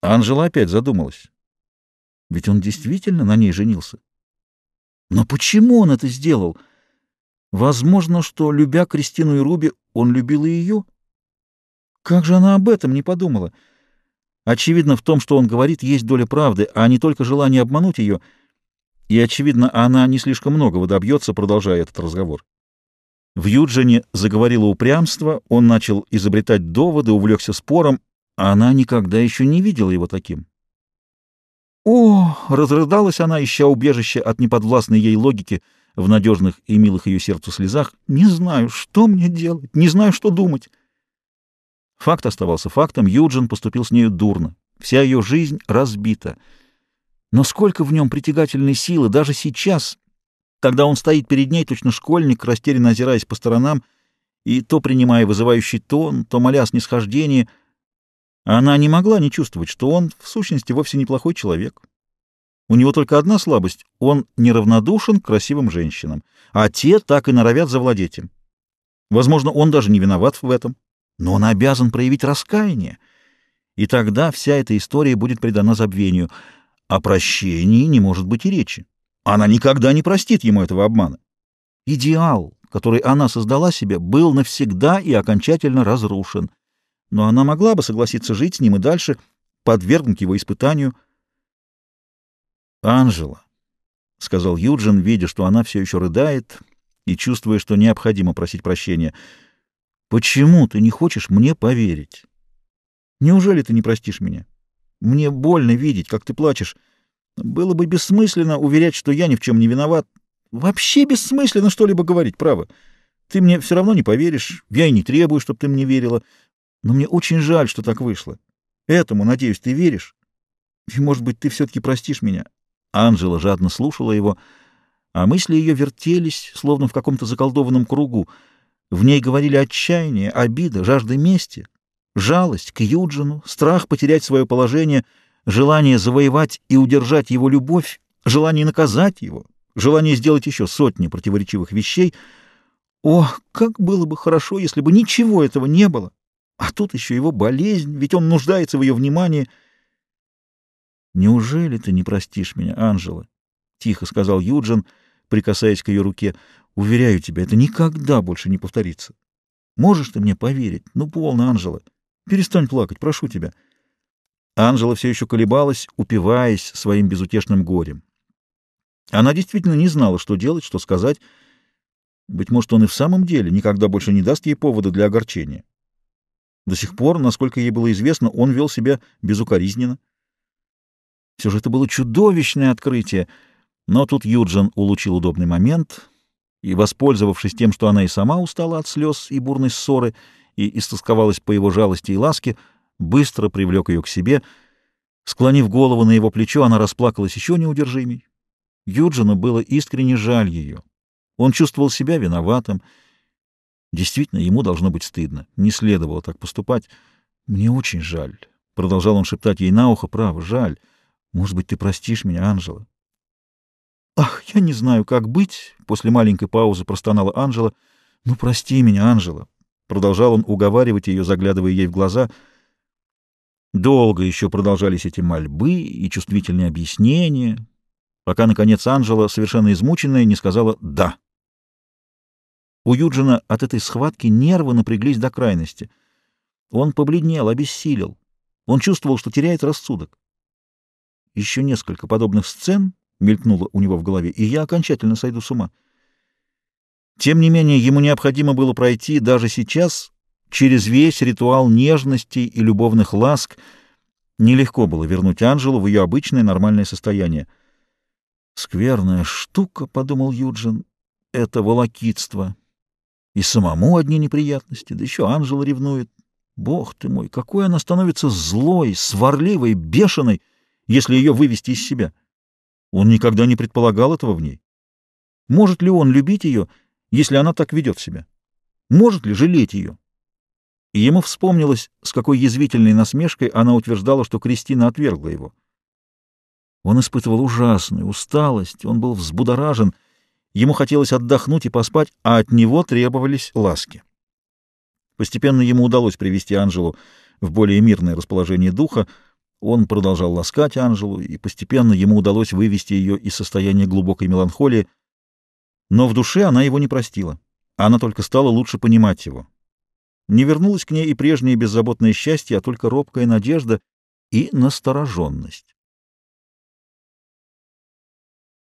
Анжела опять задумалась. Ведь он действительно на ней женился. Но почему он это сделал? Возможно, что, любя Кристину и Руби, он любил и ее. Как же она об этом не подумала? Очевидно, в том, что он говорит, есть доля правды, а не только желание обмануть ее. И, очевидно, она не слишком многого добьется, продолжая этот разговор. В Юджине заговорило упрямство, он начал изобретать доводы, увлекся спором, она никогда еще не видела его таким. О, разрыдалась она, ища убежище от неподвластной ей логики в надежных и милых ее сердцу слезах. Не знаю, что мне делать, не знаю, что думать. Факт оставался фактом, Юджин поступил с нею дурно. Вся ее жизнь разбита. Но сколько в нем притягательной силы, даже сейчас, когда он стоит перед ней, точно школьник, растерянно озираясь по сторонам, и то принимая вызывающий тон, то моля о она не могла не чувствовать, что он, в сущности, вовсе неплохой человек. У него только одна слабость — он неравнодушен к красивым женщинам, а те так и норовят завладеть им. Возможно, он даже не виноват в этом, но он обязан проявить раскаяние, и тогда вся эта история будет предана забвению. О прощении не может быть и речи. Она никогда не простит ему этого обмана. Идеал, который она создала себе, был навсегда и окончательно разрушен но она могла бы согласиться жить с ним и дальше, подвергнуть его испытанию. «Анжела», — сказал Юджин, видя, что она все еще рыдает и чувствуя, что необходимо просить прощения, — «почему ты не хочешь мне поверить? Неужели ты не простишь меня? Мне больно видеть, как ты плачешь. Было бы бессмысленно уверять, что я ни в чем не виноват. Вообще бессмысленно что-либо говорить, право. Ты мне все равно не поверишь, я и не требую, чтобы ты мне верила. Но мне очень жаль, что так вышло. Этому, надеюсь, ты веришь? И, может быть, ты все-таки простишь меня?» Анжела жадно слушала его, а мысли ее вертелись, словно в каком-то заколдованном кругу. В ней говорили отчаяние, обида, жажда мести, жалость к Юджину, страх потерять свое положение, желание завоевать и удержать его любовь, желание наказать его, желание сделать еще сотни противоречивых вещей. Ох, как было бы хорошо, если бы ничего этого не было! А тут еще его болезнь, ведь он нуждается в ее внимании. «Неужели ты не простишь меня, Анжела?» — тихо сказал Юджин, прикасаясь к ее руке. «Уверяю тебя, это никогда больше не повторится. Можешь ты мне поверить? Ну, полно, Анжела. Перестань плакать, прошу тебя». Анжела все еще колебалась, упиваясь своим безутешным горем. Она действительно не знала, что делать, что сказать. Быть может, он и в самом деле никогда больше не даст ей повода для огорчения. До сих пор, насколько ей было известно, он вел себя безукоризненно. Все же это было чудовищное открытие, но тут Юджин улучил удобный момент и, воспользовавшись тем, что она и сама устала от слез и бурной ссоры и истосковалась по его жалости и ласке, быстро привлек ее к себе. Склонив голову на его плечо, она расплакалась еще неудержимей. Юджину было искренне жаль ее. Он чувствовал себя виноватым, Действительно, ему должно быть стыдно. Не следовало так поступать. Мне очень жаль. Продолжал он шептать ей на ухо. Право, жаль. Может быть, ты простишь меня, Анжела? Ах, я не знаю, как быть. После маленькой паузы простонала Анжела. Ну, прости меня, Анжела. Продолжал он уговаривать ее, заглядывая ей в глаза. Долго еще продолжались эти мольбы и чувствительные объяснения, пока, наконец, Анжела, совершенно измученная, не сказала «да». У Юджина от этой схватки нервы напряглись до крайности. Он побледнел, обессилел. Он чувствовал, что теряет рассудок. Еще несколько подобных сцен мелькнуло у него в голове, и я окончательно сойду с ума. Тем не менее, ему необходимо было пройти даже сейчас через весь ритуал нежности и любовных ласк. Нелегко было вернуть Анжелу в ее обычное нормальное состояние. «Скверная штука», — подумал Юджин, — «это волокитство». И самому одни неприятности, да еще Анжела ревнует. Бог ты мой, какой она становится злой, сварливой, бешеной, если ее вывести из себя. Он никогда не предполагал этого в ней. Может ли он любить ее, если она так ведет себя? Может ли жалеть ее? И ему вспомнилось, с какой язвительной насмешкой она утверждала, что Кристина отвергла его. Он испытывал ужасную усталость, он был взбудоражен, Ему хотелось отдохнуть и поспать, а от него требовались ласки. Постепенно ему удалось привести Анжелу в более мирное расположение духа. Он продолжал ласкать Анжелу, и постепенно ему удалось вывести ее из состояния глубокой меланхолии, но в душе она его не простила. Она только стала лучше понимать его. Не вернулась к ней и прежнее беззаботное счастье, а только робкая надежда и настороженность.